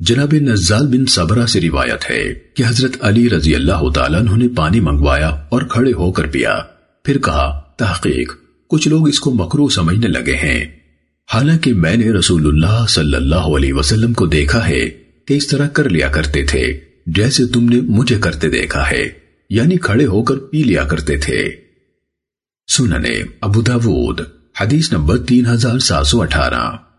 جناب نزال بن صبرہ سے روایت ہے کہ حضرت علی رضی اللہ تعالیٰ نے پانی منگوایا اور کھڑے ہو کر پیا۔ پھر کہا، تحقیق، کچھ لوگ اس کو مکرو سمجھنے لگے ہیں۔ حالانکہ میں نے رسول اللہ صلی اللہ علیہ وسلم کو دیکھا ہے کہ اس طرح کر لیا کرتے تھے، جیسے تم نے مجھے کرتے دیکھا ہے یعنی کھڑے ہو کر پی لیا کرتے تھے۔ سننے ابو داود، حدیث نمبر تین ہزار سات سو اٹھارہ۔